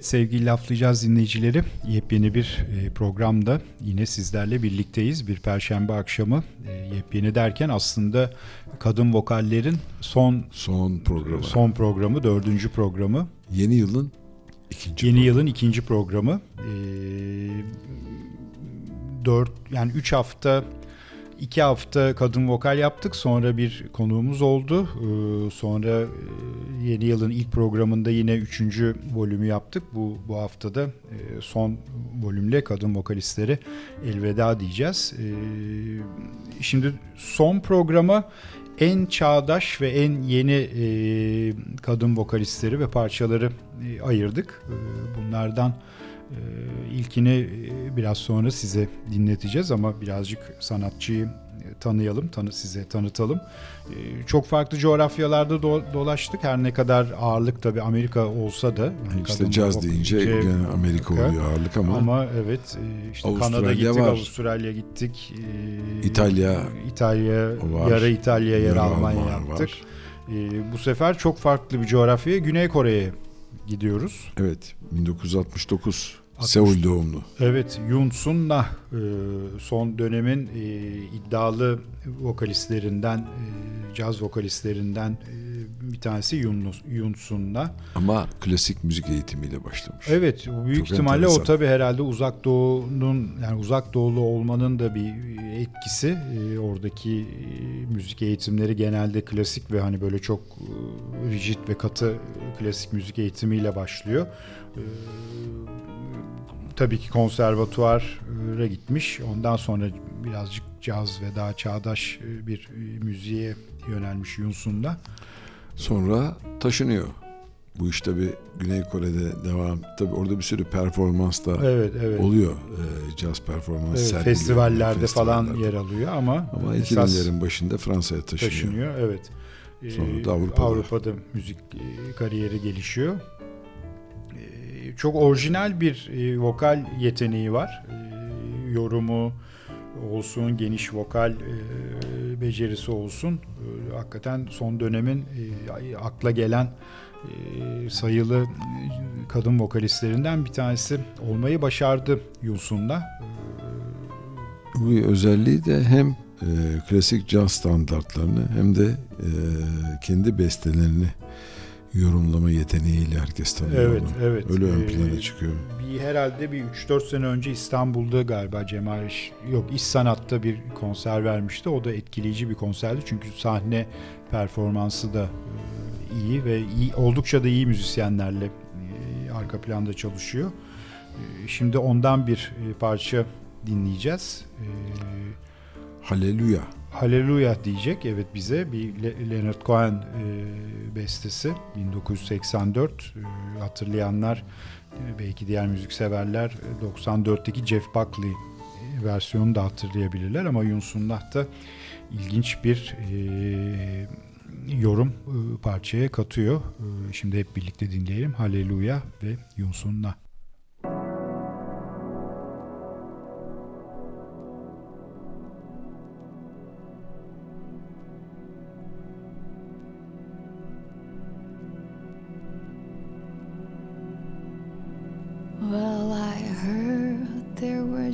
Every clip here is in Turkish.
Evet sevgili laflayacağız dinleyicileri. Yepyeni bir e, programda yine sizlerle birlikteyiz. Bir perşembe akşamı e, yepyeni derken aslında kadın vokallerin son son programı. Son programı, dördüncü programı. Yeni yılın ikinci Yeni programı. yılın ikinci programı. E, dört yani üç hafta iki hafta kadın vokal yaptık. Sonra bir konuğumuz oldu. Ee, sonra yeni yılın ilk programında yine üçüncü volümü yaptık. Bu bu haftada e, son volümle kadın vokalistleri elveda diyeceğiz. Ee, şimdi son programa en çağdaş ve en yeni e, kadın vokalistleri ve parçaları e, ayırdık. Bunlardan ee, ilkini e, biraz sonra size dinleteceğiz ama birazcık sanatçıyı e, tanıyalım, tanı size tanıtalım. Ee, çok farklı coğrafyalarda do- dolaştık. Her ne kadar ağırlık tabii Amerika olsa da. Yani işte caz deyince yani Amerika oluyor ağırlık ama. Ama evet e, işte Kanada gittik, var. Avustralya gittik. İtalya. İtalya, var. yarı İtalya, yarı, yarı Almanya yaptık. Var. Bu sefer çok farklı bir coğrafyaya Güney Kore'ye gidiyoruz. Evet 1969 Seul doğumlu. Evet, Yoon Sun Nah e, son dönemin e, iddialı vokalistlerinden, e, caz vokalistlerinden bir tanesi Yoon Sun Nah. Ama klasik müzik eğitimiyle başlamış. Evet, büyük Çok ihtimalle enteresan. o tabii herhalde uzak doğunun yani uzak doğulu olmanın da bir etkisi. Oradaki müzik eğitimleri genelde klasik ve hani böyle çok rigid ve katı klasik müzik eğitimiyle başlıyor tabii ki konservatuara gitmiş. Ondan sonra birazcık caz ve daha çağdaş e, bir e, müziğe yönelmiş Yunsun'da. Sonra taşınıyor. Bu iş tabi Güney Kore'de devam. Tabi orada bir sürü performans da evet, evet. oluyor. E, caz performans evet, festivallerde, festivallerde falan yer alıyor ama ama 2000'lerin başında Fransa'ya taşınıyor. Taşınıyor evet. Sonra da Avrupa'da. Avrupa'da müzik kariyeri gelişiyor çok orijinal bir e, vokal yeteneği var. E, yorumu olsun, geniş vokal e, becerisi olsun. E, hakikaten son dönemin e, akla gelen e, sayılı kadın vokalistlerinden bir tanesi olmayı başardı Yusun'da. E, Bu özelliği de hem e, klasik caz standartlarını hem de e, kendi bestelerini yorumlama yeteneğiyle herkes tanıyor evet, onu. Evet, Öyle ön plana ee, çıkıyor. Bir herhalde bir 3-4 sene önce İstanbul'da galiba Cemal yok İş Sanat'ta bir konser vermişti. O da etkileyici bir konserdi. Çünkü sahne performansı da e, iyi ve iyi, oldukça da iyi müzisyenlerle e, arka planda çalışıyor. E, şimdi ondan bir parça dinleyeceğiz. Haleluya. Haleluya diyecek evet bize bir Leonard Cohen e, bestesi 1984 e, hatırlayanlar e, belki diğer müzikseverler 94'teki Jeff Buckley versiyonunu da hatırlayabilirler ama Yunsunnah da ilginç bir yorum parçaya katıyor. Şimdi hep birlikte dinleyelim. Haleluya ve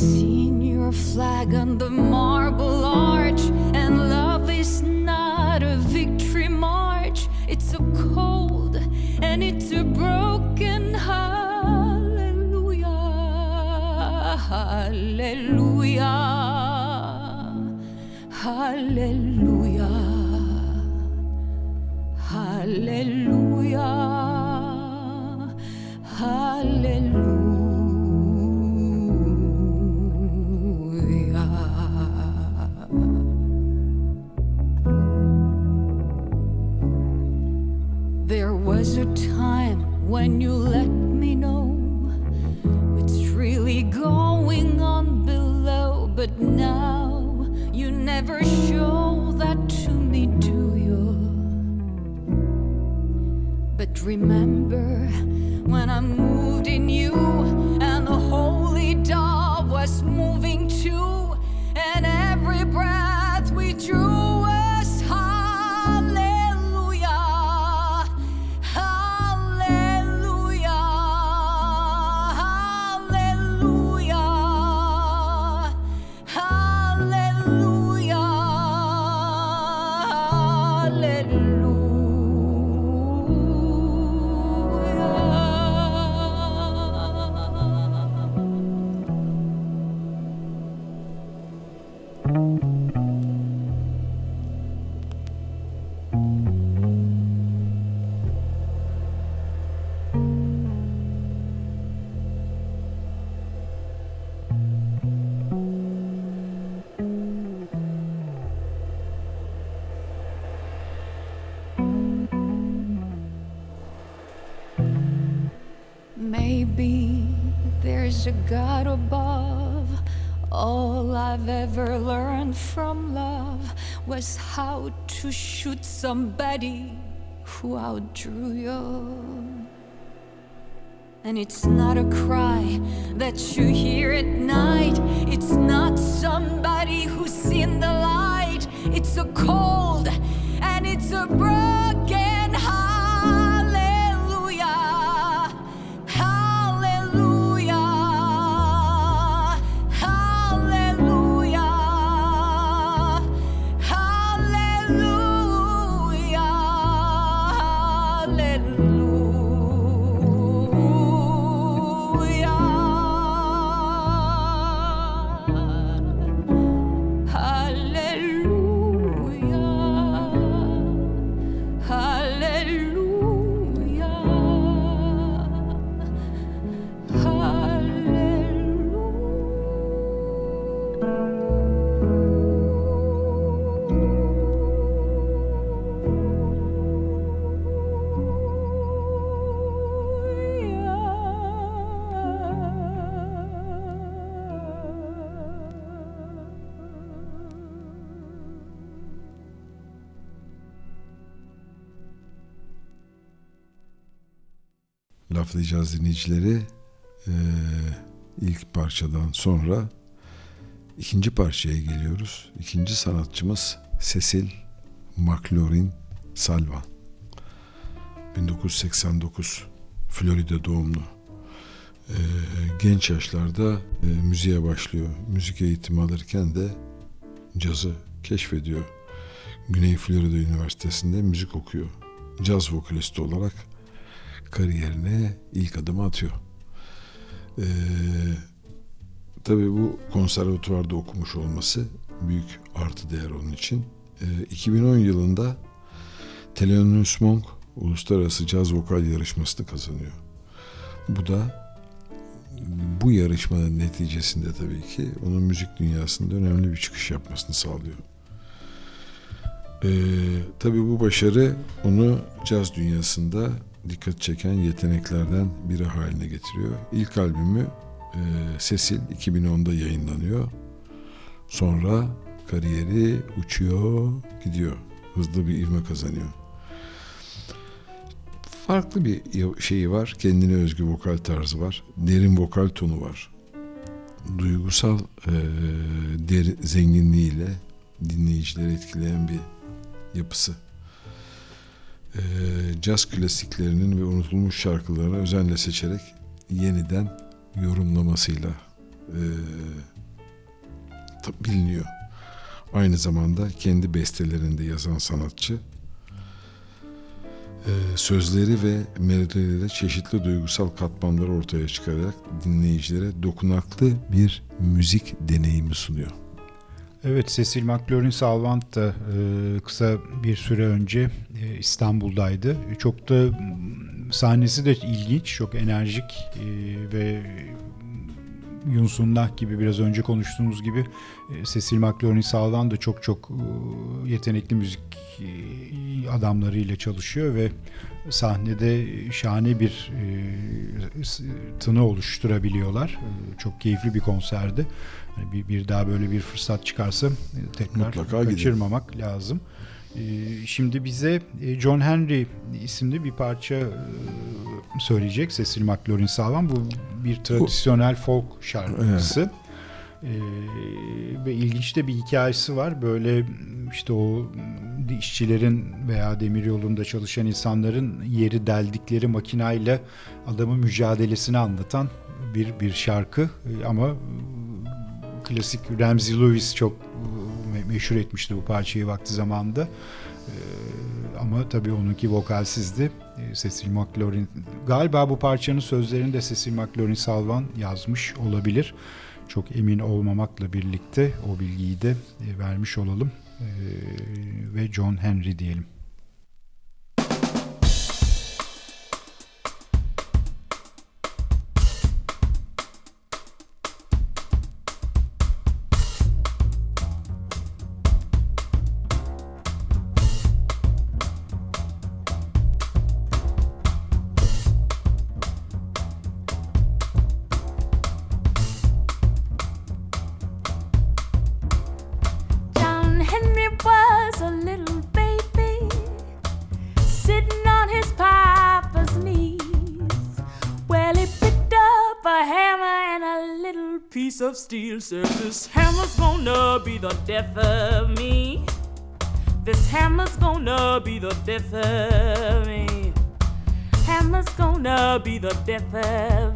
seen your flag on the marble arch. And love is not a victory march, it's a cold and it's a broken hallelujah. Hallelujah. Hallelujah. Hallelujah. Hallelujah. Remember. To shoot somebody who outdrew you. And it's not a cry that you hear at night. It's not somebody who's seen the light. It's a cold and it's a broken Laflayacağız dinleyicileri. Ee, ilk parçadan sonra ikinci parçaya geliyoruz. İkinci sanatçımız Cecil McLaurin Salva. 1989 Florida doğumlu. Ee, genç yaşlarda e, müziğe başlıyor. Müzik eğitimi alırken de cazı keşfediyor. Güney Florida Üniversitesi'nde müzik okuyor. Caz vokalisti olarak kariyerine ilk adımı atıyor. Ee, tabii bu konservatuvarda okumuş olması büyük artı değer onun için. Ee, 2010 yılında Thelonious Monk Uluslararası Caz Vokal Yarışması'nı kazanıyor. Bu da bu yarışmanın neticesinde tabii ki onun müzik dünyasında önemli bir çıkış yapmasını sağlıyor. Ee, tabii bu başarı onu caz dünyasında dikkat çeken yeteneklerden biri haline getiriyor. İlk albümü e, Cecil 2010'da yayınlanıyor. Sonra kariyeri uçuyor, gidiyor. Hızlı bir ivme kazanıyor. Farklı bir şeyi var. Kendine özgü vokal tarzı var. Derin vokal tonu var. Duygusal e, deri, zenginliğiyle dinleyicileri etkileyen bir yapısı. E, caz klasiklerinin ve unutulmuş şarkılarını özenle seçerek yeniden yorumlamasıyla e, biliniyor. Aynı zamanda kendi bestelerinde yazan sanatçı e, sözleri ve melodileriyle çeşitli duygusal katmanlar ortaya çıkararak dinleyicilere dokunaklı bir müzik deneyimi sunuyor. Evet Cecil McLaurin Salvant da e, kısa bir süre önce e, İstanbul'daydı. Çok da sahnesi de ilginç, çok enerjik e, ve Yunsunlah gibi biraz önce konuştuğumuz gibi e, Cecil McLaurin Salvant da çok çok yetenekli müzik adamlarıyla çalışıyor ve sahnede şahane bir e, tını oluşturabiliyorlar. E, çok keyifli bir konserdi. Yani bir, bir daha böyle bir fırsat çıkarsa e, tekrar Mutlaka kaçırmamak gidin. lazım. E, şimdi bize e, John Henry isimli bir parça e, söyleyecek Cecil McLaurin Salvan. Bu bir tradisyonel folk şarkısı. Evet. Ee, ve ilginç de bir hikayesi var. Böyle işte o işçilerin veya demir yolunda çalışan insanların yeri deldikleri makinayla adamın mücadelesini anlatan bir bir şarkı ee, ama klasik Ramsey Lewis çok e, meşhur etmişti bu parçayı vakti zamanında. Ee, ama tabii onunki vokalsizdi. Cecil McLaurin galiba bu parçanın sözlerini de Cecil McLaurin Salvan yazmış olabilir çok emin olmamakla birlikte o bilgiyi de e, vermiş olalım e, ve John Henry diyelim. The death of me. This hammer's gonna be the death of me. Hammer's gonna be the death of me.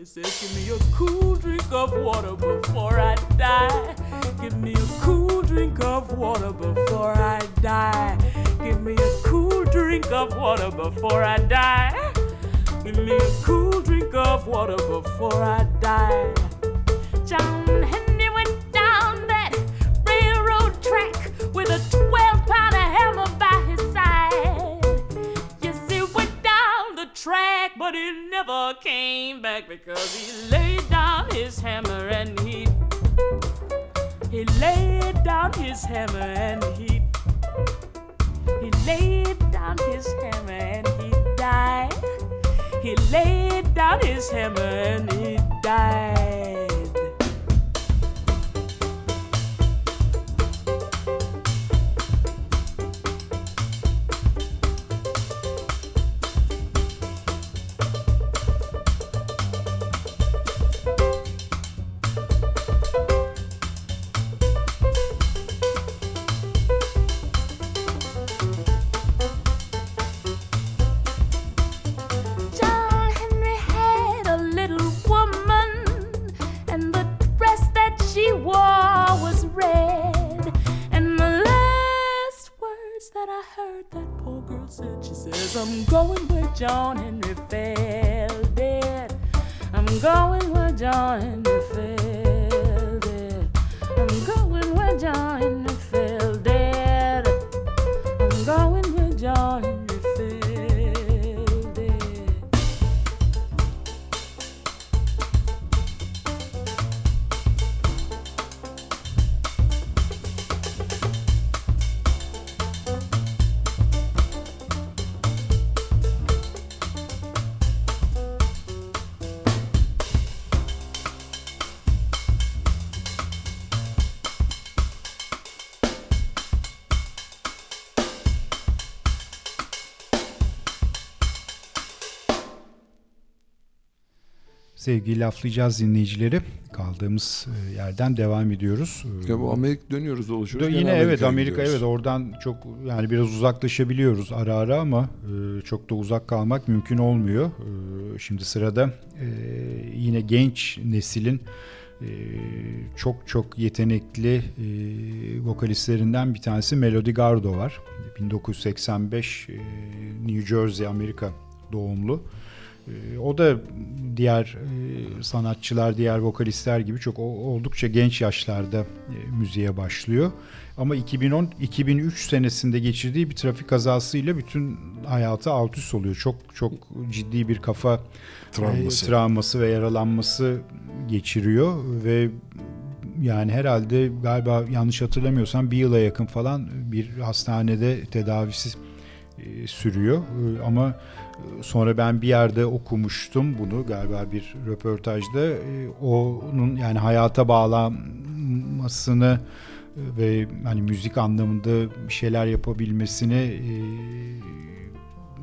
He said, Give me a cool drink of water before I die. Give me a cool drink of water before I die. Give me a cool drink of water before I die. Give me a cool drink of water before I die. I'm going where John Sevgili laflayacağız dinleyicileri. Kaldığımız e, yerden devam ediyoruz. Ya bu Amerika dönüyoruz dolaşıyoruz. Dö- Yine evet Amerika gidiyoruz. evet oradan çok yani biraz uzaklaşabiliyoruz ara ara ama e, çok da uzak kalmak mümkün olmuyor. E, şimdi sırada yine genç neslin çok çok yetenekli vokalistlerinden bir tanesi Melody Gardot var. 1985 e, New Jersey Amerika doğumlu. E, O da diğer e, sanatçılar, diğer vokalistler gibi çok oldukça genç yaşlarda e, müziğe başlıyor. Ama 2010-2003 senesinde geçirdiği bir trafik kazasıyla bütün hayatı alt üst oluyor. Çok çok ciddi bir kafa Travması. e, travması ve yaralanması geçiriyor ve yani herhalde galiba yanlış hatırlamıyorsam bir yıla yakın falan bir hastanede tedavisi e, sürüyor. E, Ama e, sonra ben bir yerde okumuştum bunu galiba bir röportajda. E, Onun yani hayata bağlanmasını e, ve hani müzik anlamında bir şeyler yapabilmesini e,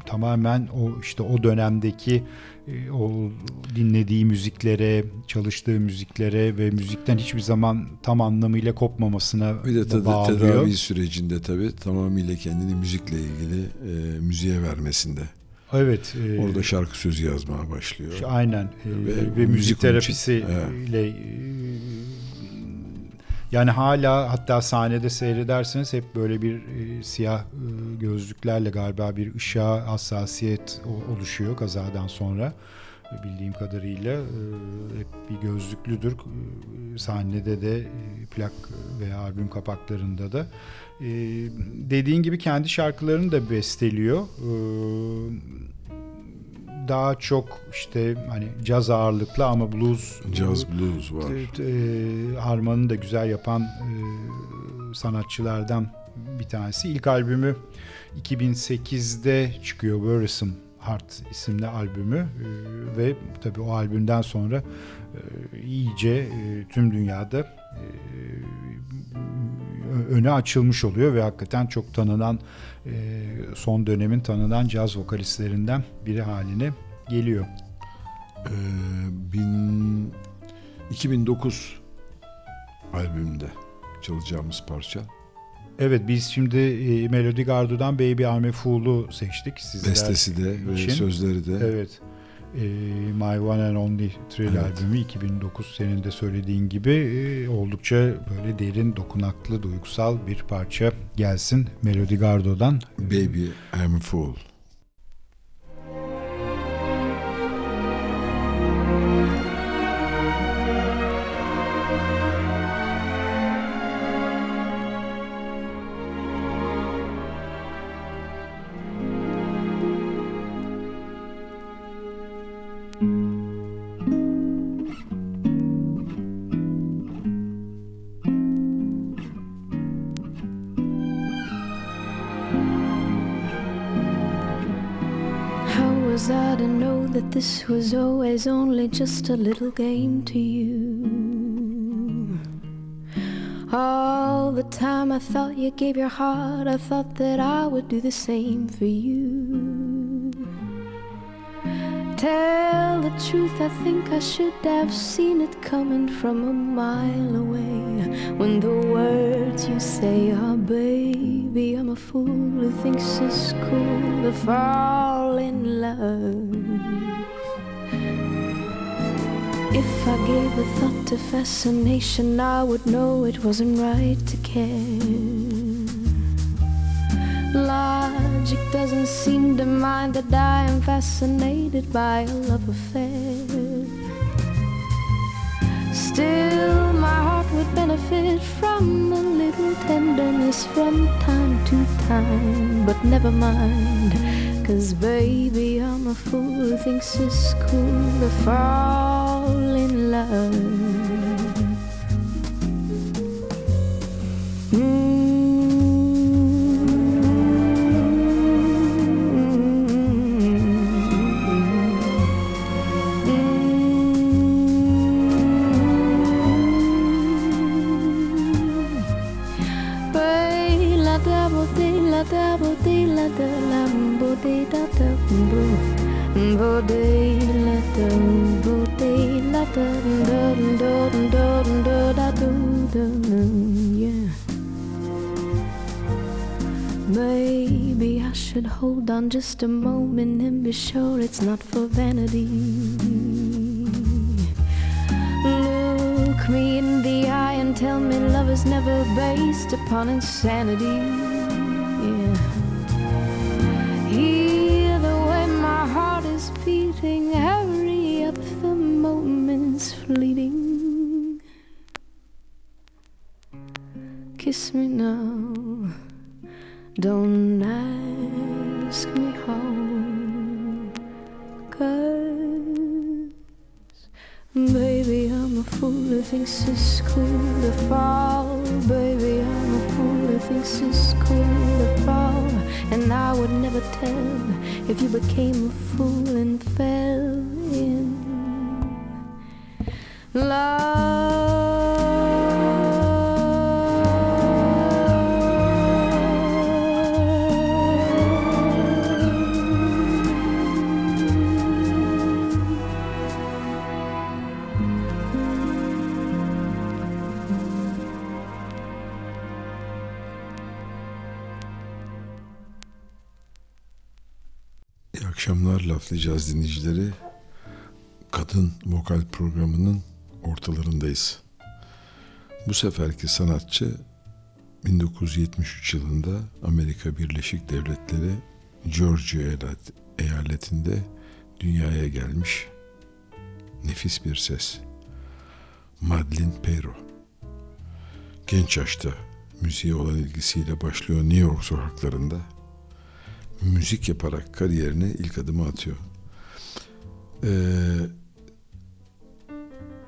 tamamen o işte o dönemdeki e, o dinlediği müziklere, çalıştığı müziklere ve müzikten hiçbir zaman tam anlamıyla kopmamasına Bir de ted- bağlıyor. tedavi sürecinde tabii tamamıyla kendini müzikle ilgili e, müziğe vermesinde. Evet. e, Orada şarkı sözü yazmaya başlıyor. Aynen e, Ve ve, müzik için, terapisiyle e, yani hala hatta sahnede seyrederseniz hep böyle bir e, siyah e, gözlüklerle galiba bir ışığa hassasiyet o- oluşuyor kazadan sonra E, bildiğim kadarıyla e, hep bir gözlüklüdür E, sahnede de e, plak veya albüm kapaklarında da E, dediğin gibi kendi şarkılarını da besteliyor. E, daha çok işte hani caz ağırlıklı ama blues Jazz blues var. e, harmanını da güzel yapan e, sanatçılardan bir tanesi. İlk albümü 2008'de çıkıyor Worrisome Heart isimli albümü E, ve tabii o albümden sonra e, iyice e, tüm dünyada öne açılmış oluyor ve hakikaten çok tanınan e, son dönemin tanınan caz vokalistlerinden biri haline geliyor. Ee, bin, 2009 albümünde çalacağımız parça. Evet biz şimdi e, Melody Gardot'dan Baby I'm a Fool'u seçtik sizler Bestesi de ve için. sözleri de. Evet. E, My One and Only Thrill Evet. albümü 2009 senin de söylediğin gibi e, oldukça böyle derin, dokunaklı, duygusal bir parça gelsin Melody Gardot'dan. Baby I'm Fool. I to know that this was always only just a little game to you? All the time I thought you gave your heart, I thought that I would do the same for you. Tell the truth, I think I should have seen it coming from a mile away. When the words you say are, baby, I'm a fool who thinks it's cool to fall love. Euh. If I gave a thought to fascination, I would know it wasn't right to care. Logic doesn't seem to mind that I am fascinated by a love affair. Still, my heart would benefit from a little tenderness from time to time. But never mind, cause baby, I'm a fool who thinks it's cool to fall in love. la Maybe I should hold on just a moment and be sure it's not for vanity. Look me in the eye and tell me love is never based upon insanity. Fleeting. Kiss me now, don't ask me how. Cause Baby, I'm a fool who thinks it's cool to fall. Baby, I'm a fool who thinks it's cool to fall. And I would never tell if you became a fool and fell akşamlar laflayacağız dinleyicileri. Kadın vokal programının ortalarındayız. Bu seferki sanatçı 1973 yılında Amerika Birleşik Devletleri Georgia eyalet- eyaletinde dünyaya gelmiş nefis bir ses. Madeline Pero. Genç yaşta müziğe olan ilgisiyle başlıyor New York sokaklarında müzik yaparak kariyerine ilk adımı atıyor. Ee,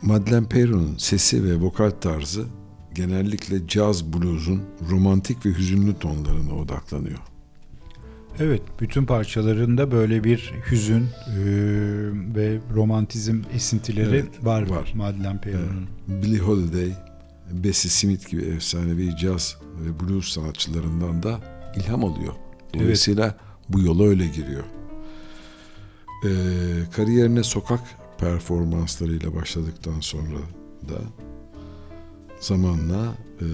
Madeleine Pero'nun sesi ve vokal tarzı genellikle caz blues'un romantik ve hüzünlü tonlarına odaklanıyor. Evet, bütün parçalarında böyle bir hüzün e, ve romantizm esintileri Evet, var, var. Madeleine Pero'nun. Billie Holiday, Bessie Smith gibi efsanevi caz ve blues sanatçılarından da ilham alıyor. Dolayısıyla bu yola öyle giriyor. Ee, kariyerine sokak performanslarıyla başladıktan sonra da zamanla e,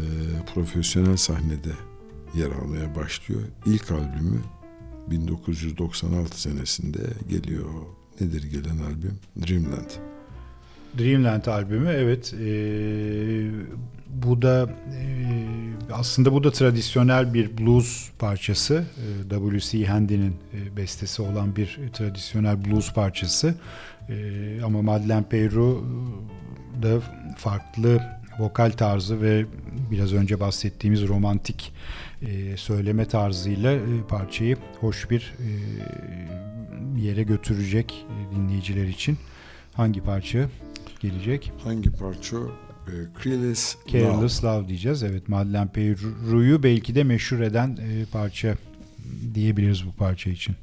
profesyonel sahnede yer almaya başlıyor. İlk albümü 1996 senesinde geliyor Nedir gelen albüm? Dreamland. Dreamland albümü evet. E, bu da e, aslında bu da tradisyonel bir blues parçası. E, W.C. Handy'nin e, bestesi olan bir tradisyonel blues parçası. E, ama Madeleine Peyrou da farklı vokal tarzı ve biraz önce bahsettiğimiz romantik e, söyleme tarzıyla e, parçayı hoş bir e, yere götürecek e, dinleyiciler için. Hangi parça gelecek? Hangi parça? E, Careless, Careless Love. Love diyeceğiz. Evet Madeleine Peyrou'yu belki de meşhur eden e, parça diyebiliriz bu parça için.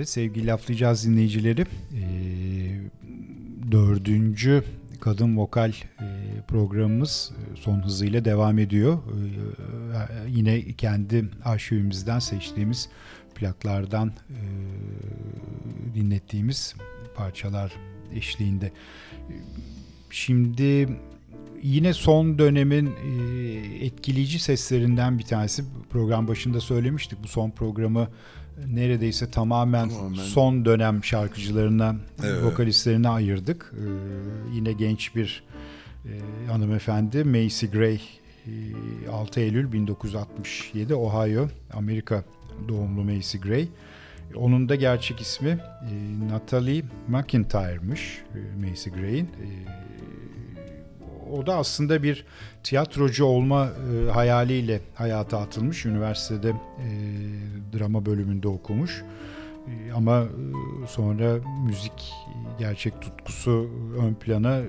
Evet sevgili laflayacağız dinleyicileri. E, dördüncü kadın vokal programımız son hızıyla devam ediyor. E, yine kendi arşivimizden seçtiğimiz plaklardan e, dinlettiğimiz parçalar eşliğinde. Şimdi yine son dönemin etkileyici seslerinden bir tanesi. Program başında söylemiştik. Bu son programı neredeyse tamamen, tamamen. son dönem şarkıcılarına, evet. vokalistlerine ayırdık. E, yine genç bir e, hanımefendi Macy Gray 6 Eylül 1967 Ohio, Amerika doğumlu Macy Gray. Onun da gerçek ismi Natalie McIntyre'mış Macy Gray'in o da aslında bir tiyatrocu olma e, hayaliyle hayata atılmış. Üniversitede e, drama bölümünde okumuş. E, ama e, sonra müzik gerçek tutkusu ön plana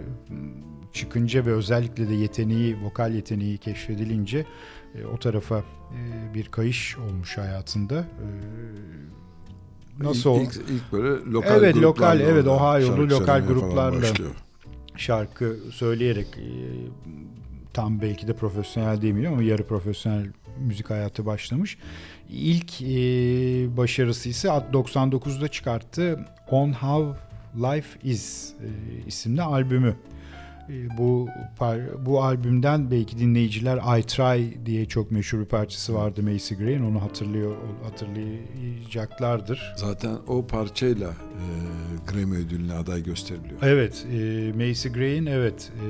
çıkınca ve özellikle de yeteneği, vokal yeteneği keşfedilince e, o tarafa e, bir kayış olmuş hayatında. E, nasıl ilk, ilk, ilk böyle lokal Evet lokal evet Ohio'lu lokal gruplarla şarkı söyleyerek e, tam belki de profesyonel değil ama yarı profesyonel müzik hayatı başlamış. İlk e, başarısı ise 99'da çıkarttı On How Life Is e, isimli albümü. Ee, bu bu albümden belki dinleyiciler I Try diye çok meşhur bir parçası vardı Macy Gray'in onu hatırlıyor hatırlayacaklardır. Zaten o parçayla e, Grammy ödülüne aday gösteriliyor. Evet, e, Macy Gray'in evet e,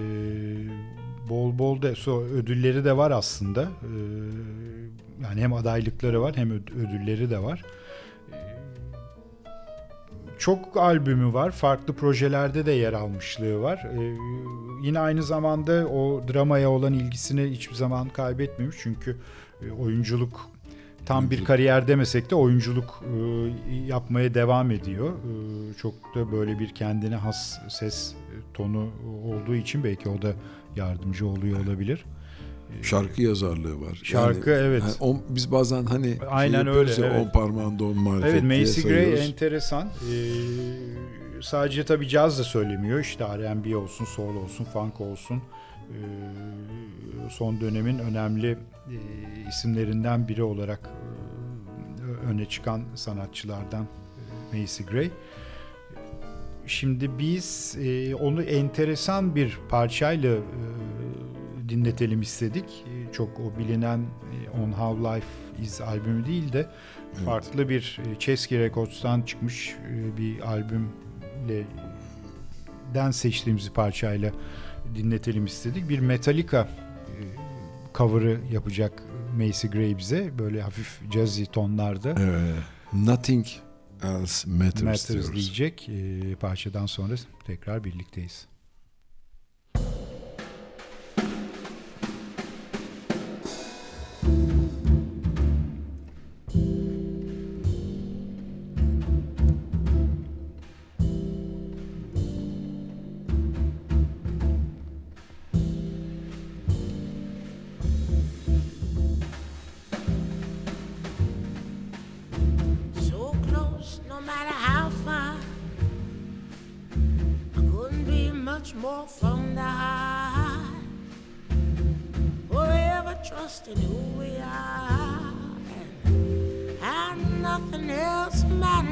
bol bol da so, ödülleri de var aslında. E, yani hem adaylıkları var hem ödülleri de var çok albümü var. Farklı projelerde de yer almışlığı var. Ee, yine aynı zamanda o dramaya olan ilgisini hiçbir zaman kaybetmemiş. Çünkü e, oyunculuk tam bir kariyer demesek de oyunculuk e, yapmaya devam ediyor. E, çok da böyle bir kendine has ses tonu olduğu için belki o da yardımcı oluyor olabilir şarkı yazarlığı var. Şarkı yani, evet. Yani on, biz bazen hani şey aynen şey öyle. Evet. On parmağında on marifet Evet Macy Gray enteresan. Ee, sadece tabii caz da söylemiyor. İşte R&B olsun, soul olsun, funk olsun. Ee, son dönemin önemli e, isimlerinden biri olarak e, öne çıkan sanatçılardan e, Macy Gray. Şimdi biz e, onu enteresan bir parçayla e, dinletelim istedik. Ee, çok o bilinen e, On How Life Is albümü değil de evet. farklı bir e, Chesky Records'tan çıkmış e, bir albümle den seçtiğimiz parçayla dinletelim istedik. Bir Metallica cover'ı yapacak Macy Gray bize böyle hafif jazzy tonlarda. Evet. Nothing else matters, matters diyecek. parçadan sonra tekrar birlikteyiz. much more from the heart. Forever trusting who we are, and, and nothing else matters.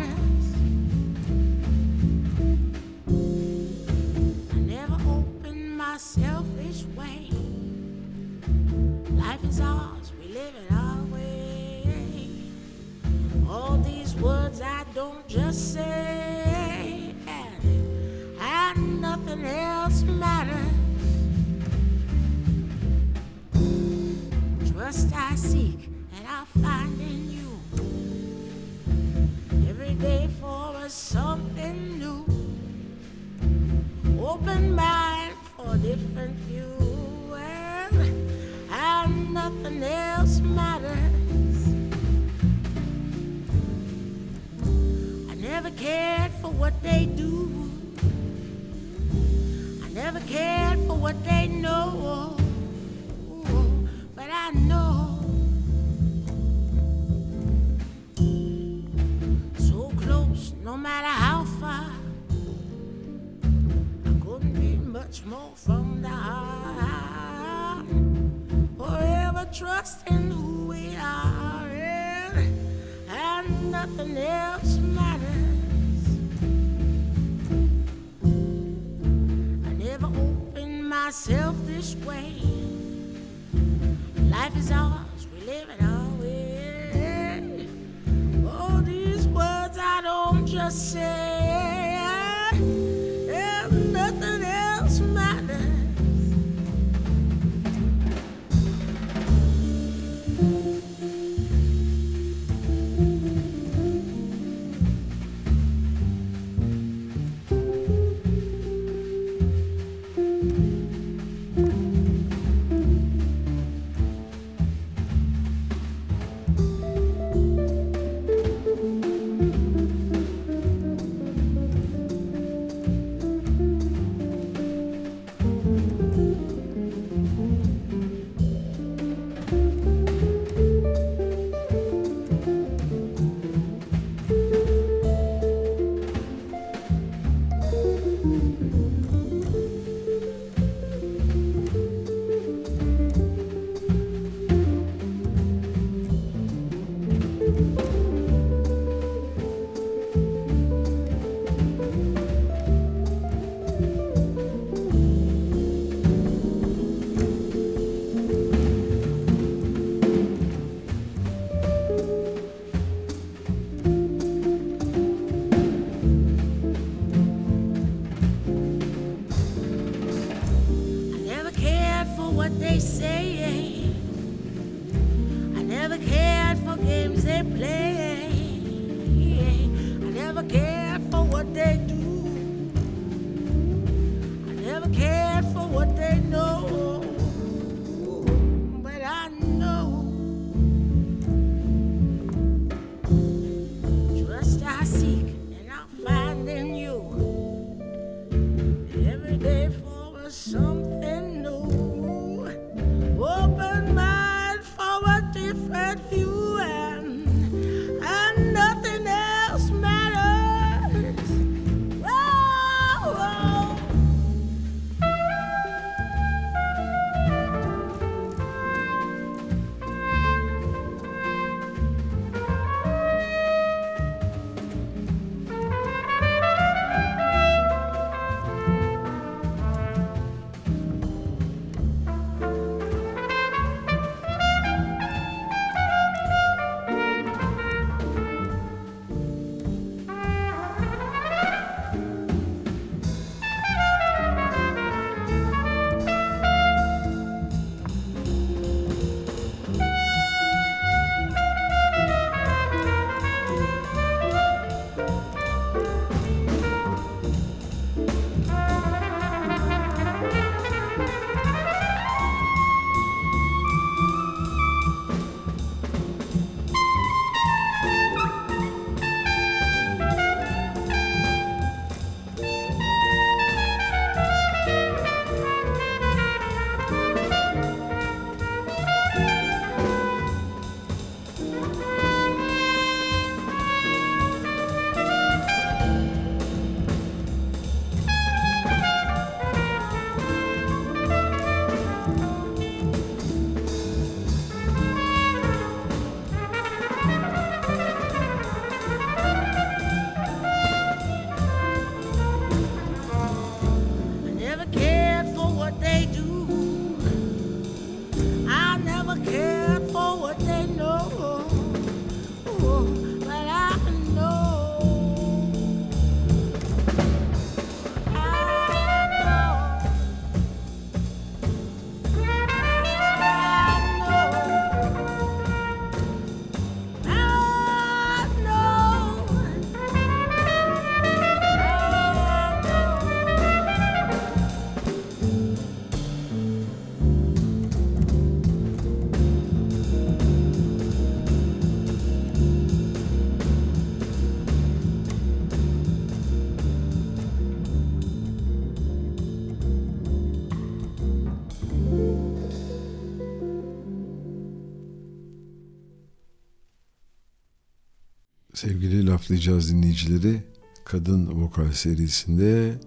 karşılayacağız dinleyicileri. Kadın vokal serisinde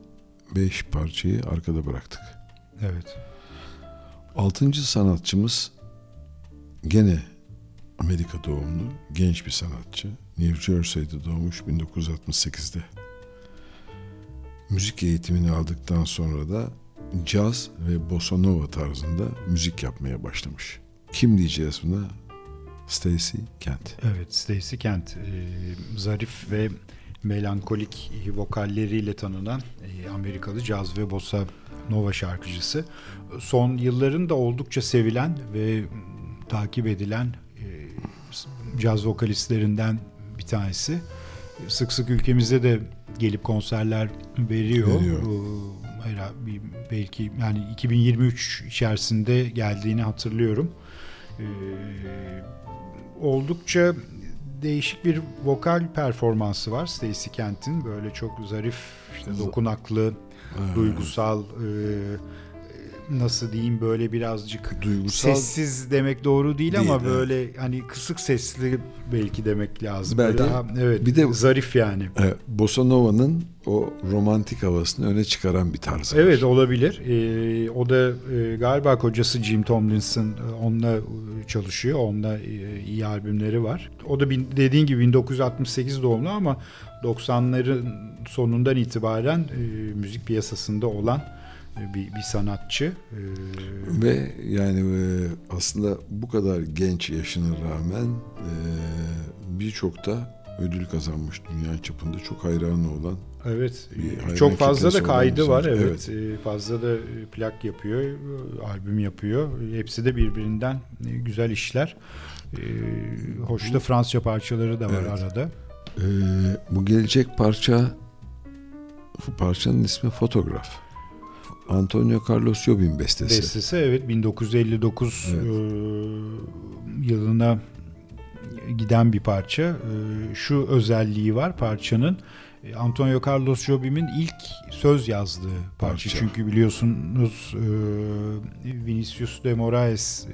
5 parçayı arkada bıraktık. Evet. Altıncı sanatçımız gene Amerika doğumlu genç bir sanatçı. New Jersey'de doğmuş 1968'de. Müzik eğitimini aldıktan sonra da caz ve bossa nova tarzında müzik yapmaya başlamış. Kim diyeceğiz buna? Stacy Kent. Evet, Stacy Kent. E, zarif ve melankolik vokalleriyle tanınan e, Amerikalı caz ve bossa nova şarkıcısı. Son yılların da oldukça sevilen ve takip edilen e, caz vokalисtlerinden bir tanesi. Sık sık ülkemizde de gelip konserler veriyor. Veriyor. E, belki yani 2023 içerisinde geldiğini hatırlıyorum. E, oldukça değişik bir vokal performansı var Stacy Kent'in. Böyle çok zarif, işte dokunaklı, evet. duygusal, e, nasıl diyeyim böyle birazcık Duygusal... sessiz demek doğru değil, değil ama evet. böyle hani kısık sesli belki demek lazım. Belki, daha evet bir de zarif yani. E, Bossa Nova'nın o romantik havasını öne çıkaran bir tarz. Evet var. olabilir. E, o da e, galiba kocası Jim Tomlinson e, onunla çalışıyor. Onunla e, iyi albümleri var. O da bin, dediğin gibi 1968 doğumlu ama 90'ların sonundan itibaren e, müzik piyasasında olan bir, bir sanatçı. Ee, Ve yani aslında bu kadar genç yaşına rağmen birçok da ödül kazanmış dünya çapında çok hayranı olan. Evet. Çok fazla da kaydı var evet. evet. Fazla da plak yapıyor, albüm yapıyor. Hepsi de birbirinden güzel işler. Hoş da Fransızca parçaları da var evet. arada. Ee, bu gelecek parça parçanın ismi Fotoğraf. Antonio Carlos Jobim bestesi. Bestesi evet 1959 evet. E, yılına giden bir parça. E, şu özelliği var parçanın. E, Antonio Carlos Jobim'in ilk söz yazdığı parça. parça. Çünkü biliyorsunuz Vinicius de Moraes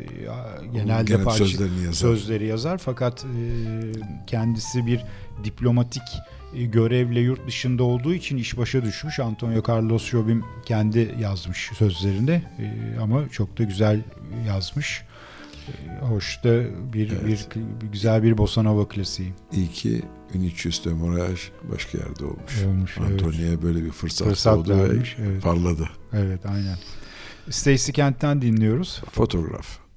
genelde Gene parça sözlerini yazar. sözleri yazar fakat kendisi bir diplomatik e, görevle yurt dışında olduğu için iş başa düşmüş. Antonio Carlos Jobim kendi yazmış sözlerinde e, ama çok da güzel yazmış. E, hoş da bir, evet. bir, bir güzel bir bossa nova klasiği. İyi ki Vinicius de Moraes başka yerde olmuş. olmuş Antonio'ya evet. böyle bir fırsat, fırsat oldu vermiş, ve evet. parladı. Evet aynen. Stacy Kent'ten dinliyoruz. Fotoğraf.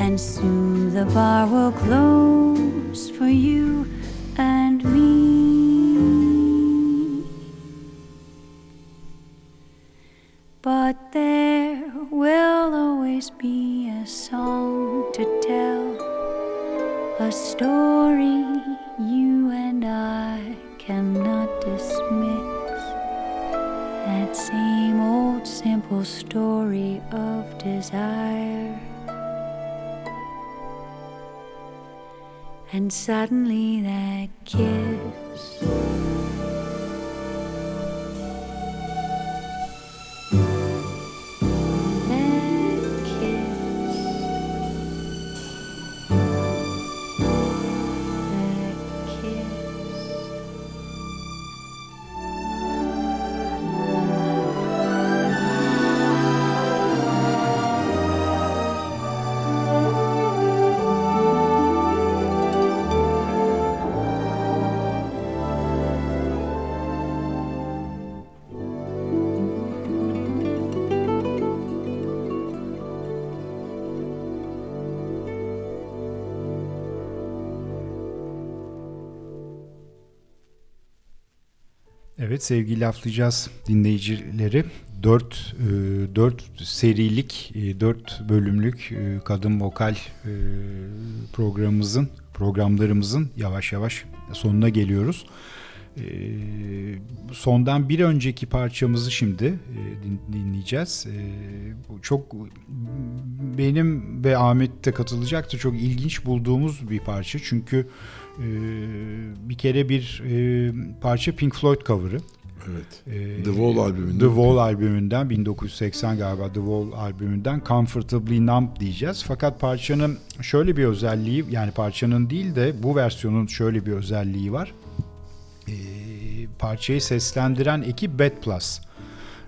And soon the bar will close Evet sevgili laflayacağız dinleyicileri. 4 4 e, serilik 4 e, bölümlük e, kadın vokal programımızın programlarımızın yavaş yavaş sonuna geliyoruz. Sondan bir önceki parçamızı şimdi dinleyeceğiz. Çok benim ve Ahmet'te katılacaktı çok ilginç bulduğumuz bir parça çünkü ee, bir kere bir e, parça Pink Floyd cover'ı. Evet. Ee, The Wall albümünden. The Wall albümünden 1980 galiba The Wall albümünden Comfortably Numb diyeceğiz. Fakat parçanın şöyle bir özelliği yani parçanın değil de bu versiyonun şöyle bir özelliği var. Ee, parçayı seslendiren ekip Bad Plus.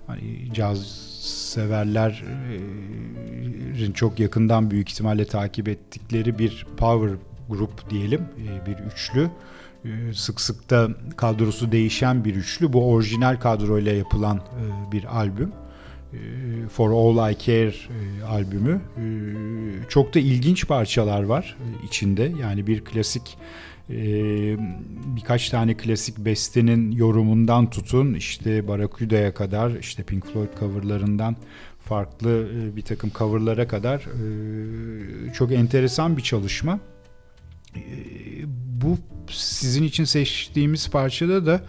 Hani caz severlerin çok yakından büyük ihtimalle takip ettikleri bir power grup diyelim e, bir üçlü. E, sık sık da kadrosu değişen bir üçlü. Bu orijinal kadroyla yapılan e, bir albüm. For All I Care albümü. Çok da ilginç parçalar var içinde. Yani bir klasik birkaç tane klasik bestenin yorumundan tutun işte Barracudda'ya kadar işte Pink Floyd coverlarından farklı bir takım coverlara kadar çok enteresan bir çalışma. Bu sizin için seçtiğimiz parçada da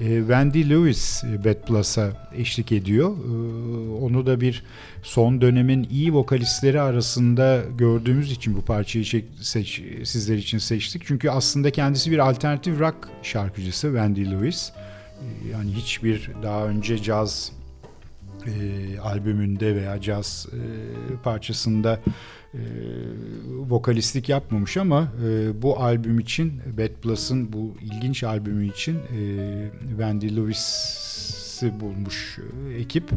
e, Wendy Lewis e, Bad Plus'a eşlik ediyor. E, onu da bir son dönemin iyi vokalistleri arasında gördüğümüz için bu parçayı seç, sizler için seçtik. Çünkü aslında kendisi bir alternatif rock şarkıcısı Wendy Lewis. Yani hiçbir daha önce caz e, albümünde veya caz e, parçasında e, vokalistlik yapmamış ama e, bu albüm için Bad Plus'ın bu ilginç albümü için e, Wendy Lewis'i bulmuş e, ekip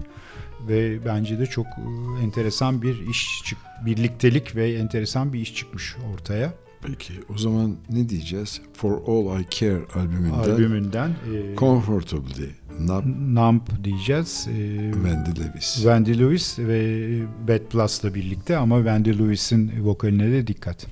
ve bence de çok e, enteresan bir iş çık birliktelik ve enteresan bir iş çıkmış ortaya. Peki o zaman ne diyeceğiz? For All I Care albümünden, albümünden e, Comfortably Numb, Numb diyeceğiz. E, Wendy Lewis. Wendy Lewis ve Bad Plus'la birlikte ama Wendy Lewis'in vokaline de dikkat.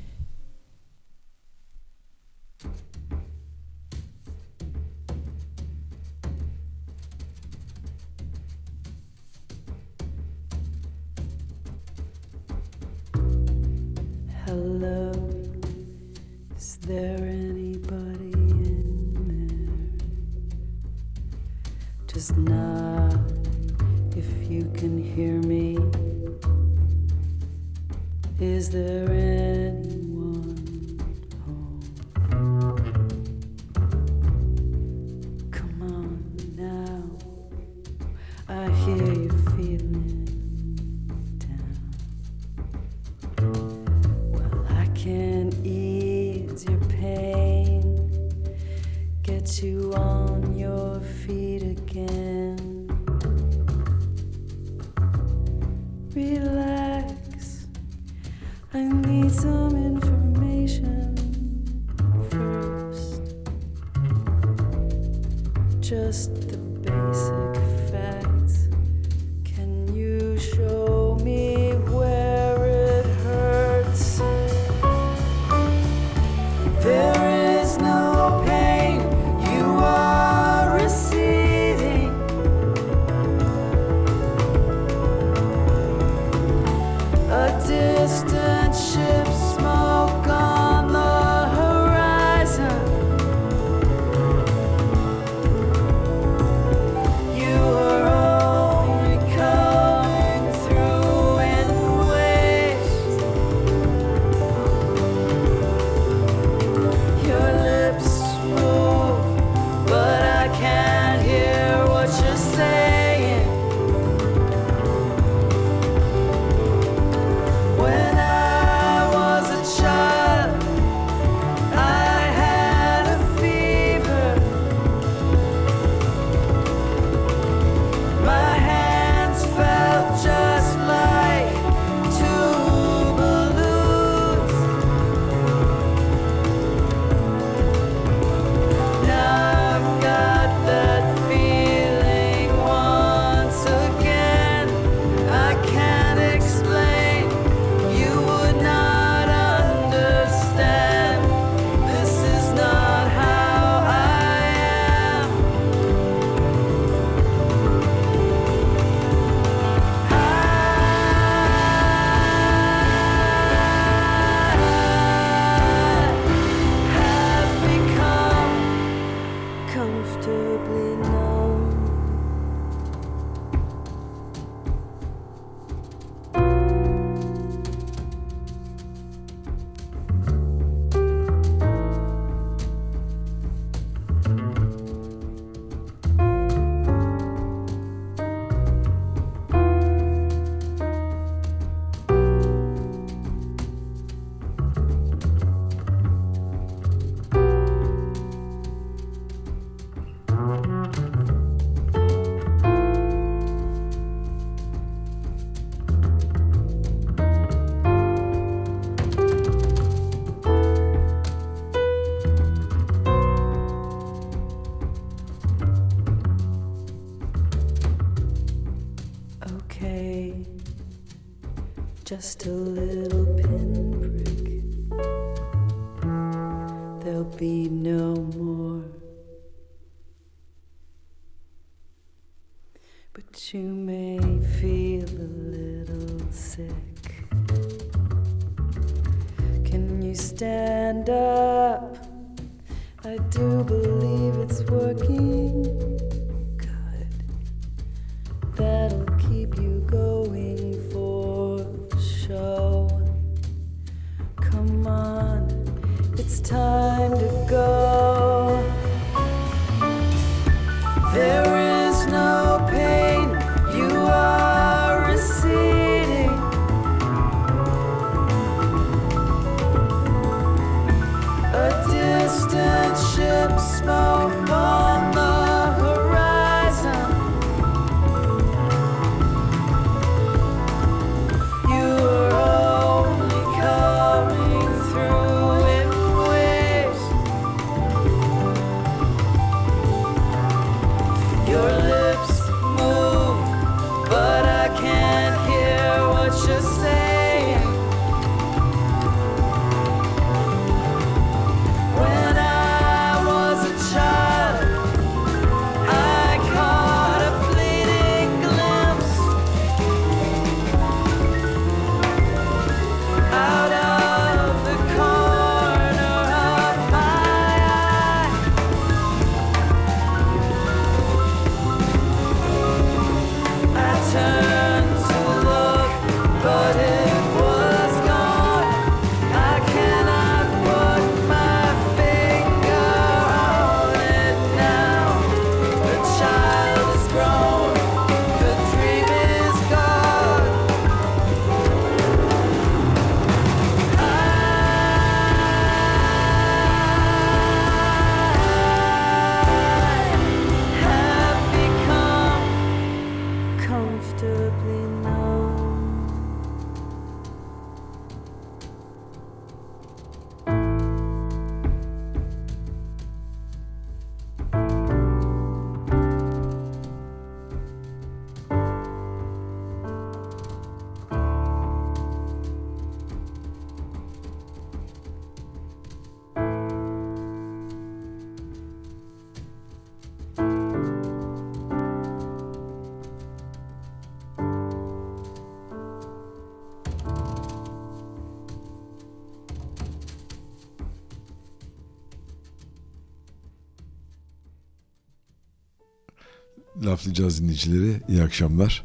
Laflayacağız dinleyicileri. İyi akşamlar.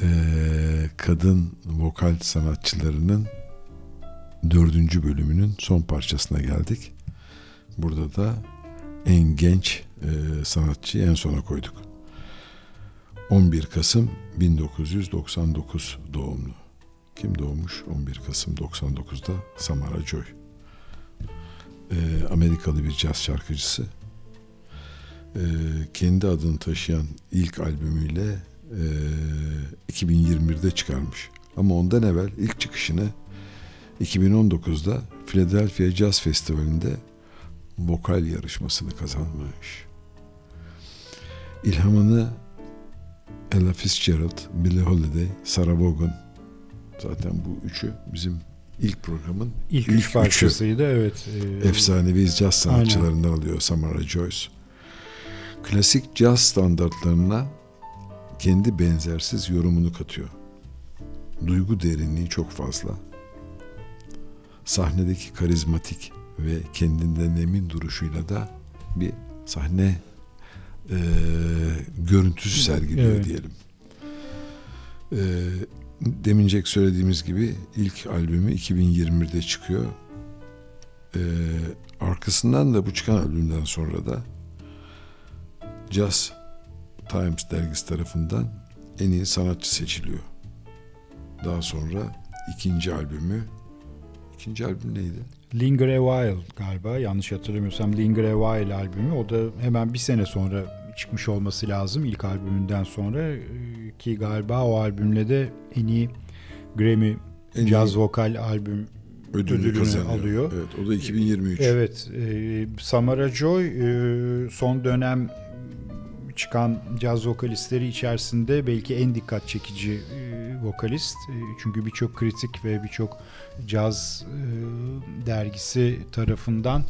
Ee, kadın vokal sanatçılarının dördüncü bölümünün son parçasına geldik. Burada da en genç e, sanatçıyı en sona koyduk. 11 Kasım 1999 doğumlu. Kim doğmuş? 11 Kasım 99'da Samara Joy. Ee, Amerikalı bir caz şarkıcısı. Ee, kendi adını taşıyan ilk albümüyle e, 2021'de çıkarmış. Ama ondan evvel ilk çıkışını 2019'da Philadelphia Jazz Festivali'nde vokal yarışmasını kazanmış. İlhamını Ella Fitzgerald, Billie Holiday, Sarah Vaughan zaten bu üçü bizim ilk programın İlk, İlk üç üçü. parçasıydı evet. Ee, efsanevi caz sanatçılarından alıyor Samara Joyce. Klasik caz standartlarına kendi benzersiz yorumunu katıyor. Duygu derinliği çok fazla. Sahnedeki karizmatik ve kendinden emin duruşuyla da bir sahne e, görüntüsü sergiliyor Evet. diyelim. E, demincek söylediğimiz gibi ilk albümü 2021'de çıkıyor. Ee, arkasından da bu çıkan albümden sonra da Jazz Times dergisi tarafından en iyi sanatçı seçiliyor. Daha sonra ikinci albümü ikinci albüm neydi? Linger a While galiba yanlış hatırlamıyorsam Linger a While albümü o da hemen bir sene sonra çıkmış olması lazım ilk albümünden sonra Ee, ki galiba o albümle de en iyi Grammy En caz iyi vokal albüm ödülünü, ödülünü kazanıyor. alıyor. Evet, o da 2023. Evet, e, Samara Joy e, son dönem çıkan caz vokalistleri içerisinde belki en dikkat çekici e, vokalist. E, çünkü birçok kritik ve birçok caz e, dergisi tarafından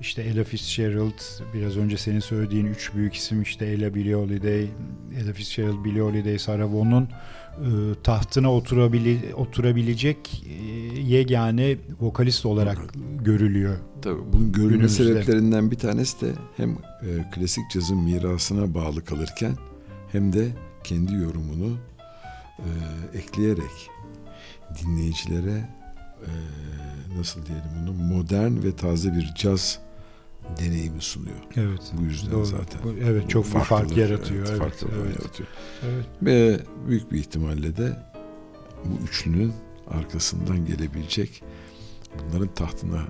işte Ella Fitzgerald, biraz önce senin söylediğin üç büyük isim işte Ella Billie Holiday, Ella Fitzgerald, Billie Holiday, Sarah Vaughan'un tahtına oturabile, oturabilecek e, yegane vokalist olarak görülüyor. Tabii bunun görülme Günümüzde. sebeplerinden bir tanesi de hem e, klasik cazın mirasına bağlı kalırken hem de kendi yorumunu e, ekleyerek dinleyicilere e, nasıl diyelim bunu modern ve taze bir caz deneyimi sunuyor. Evet. Bu yüzden Doğru. zaten. Bu- evet çok bir fark yaratıyor. Evet, farklılık evet, yaratıyor. evet. Ve büyük bir ihtimalle de bu üçlünün arkasından gelebilecek bunların tahtına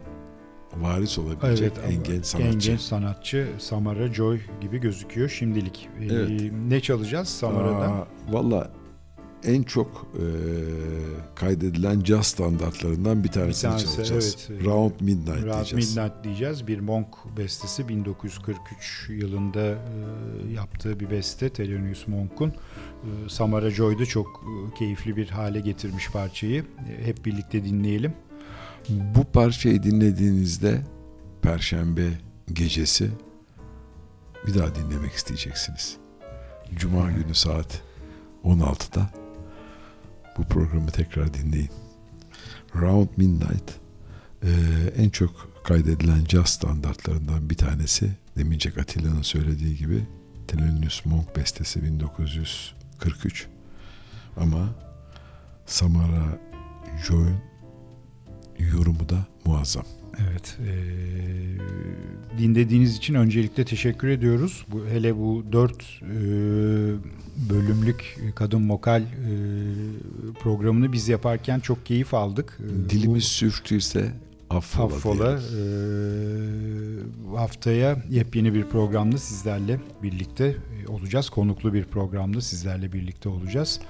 varis olabilecek Evet, en genç sanatçı. En genç sanatçı Samara Joy gibi gözüküyor şimdilik. Ee, Evet. ne çalacağız Samara'dan? Aa, Valla en çok e, kaydedilen caz standartlarından bir tanesini tanesi, çalacağız. evet. Round Midnight Round diyeceğiz. Midnight diyeceğiz. Bir Monk bestesi 1943 yılında e, yaptığı bir beste Thelonious Monk'un. E, Samara Joy da çok e, keyifli bir hale getirmiş parçayı. E, hep birlikte dinleyelim. Bu parçayı dinlediğinizde Perşembe gecesi bir daha dinlemek isteyeceksiniz. Cuma günü saat 16'da bu programı tekrar dinleyin. Round Midnight e, en çok kaydedilen caz standartlarından bir tanesi. Demincek Atilla'nın söylediği gibi Thelonious Monk bestesi 1943. Ama Samara Joy'un yorumu da muazzam. Evet. e, dinlediğiniz için öncelikle teşekkür ediyoruz. Bu hele bu dört e, bölümlük kadın vokal e, programını biz yaparken çok keyif aldık. E, Dilimiz bu sürçtüyse affola. affola. e, haftaya yepyeni bir programda sizlerle birlikte olacağız. Konuklu bir programda sizlerle birlikte olacağız.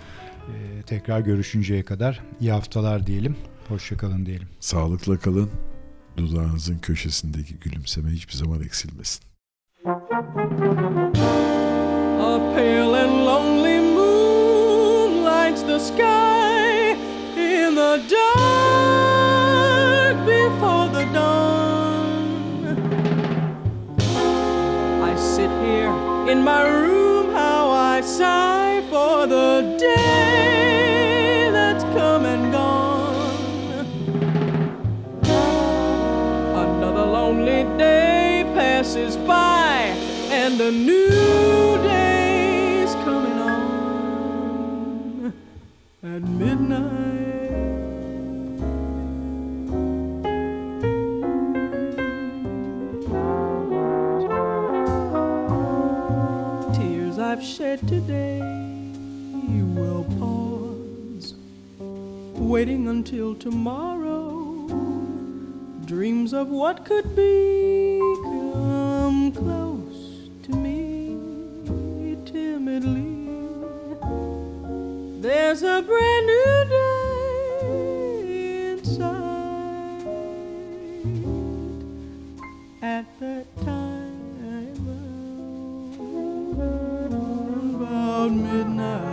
E, tekrar görüşünceye kadar iyi haftalar diyelim. Hoşçakalın diyelim. Sağlıkla kalın. Dudağınızın köşesindeki gülümseme hiçbir zaman eksilmesin. A pale and lonely moon lights the sky in the dark before the dawn. I sit here in my room, a new day's coming on at midnight. Tears I've shed today will pause, waiting until tomorrow dreams of what could be timidly. There's a brand new day inside at that time about midnight.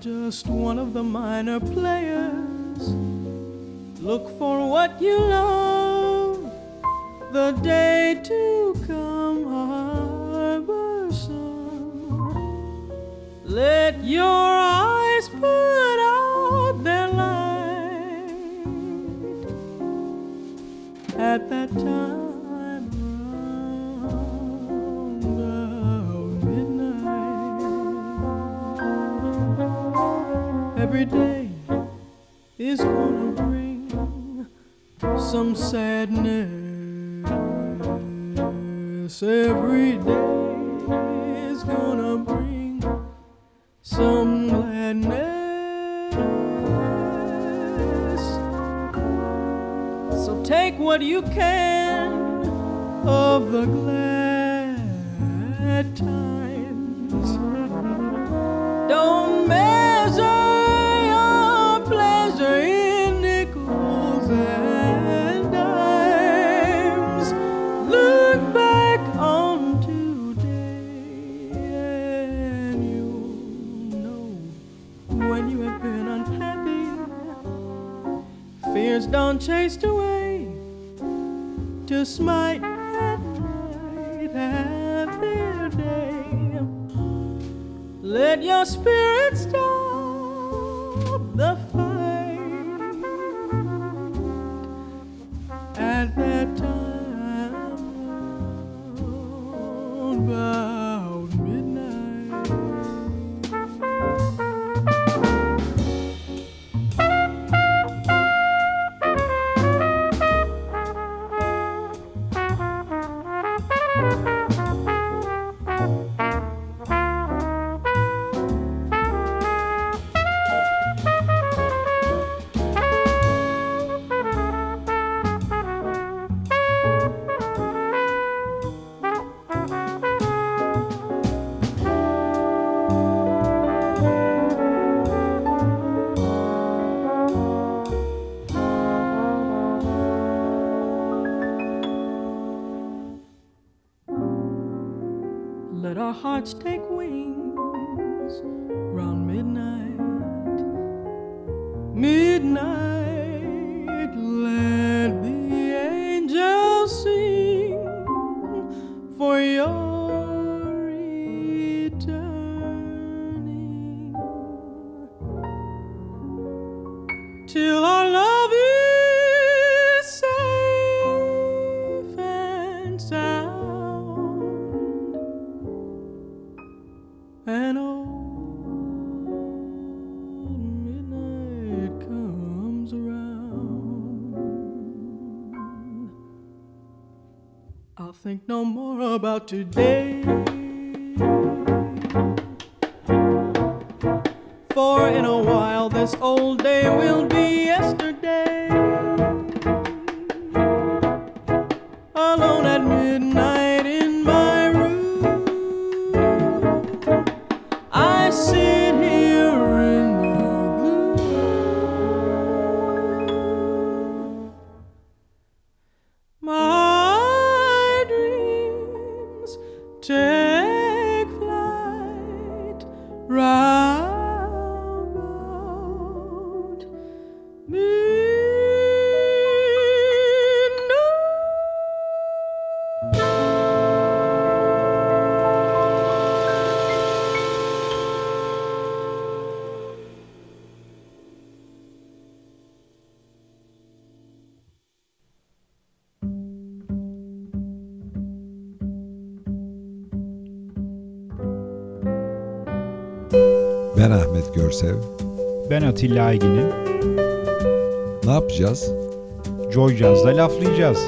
Just one of the minor players. Look for what you love, the day to come harbor sun. Let your eyes put out their light at that time. Every day is gonna some sadness. Every day is gonna bring some gladness. So take what you can of the glad times. just might at night have their day. Let your spirits Let our hearts take wings round midnight. Midnight. today. Atilla Aygin'i. Ne yapacağız? Joy Jazz'da laflayacağız.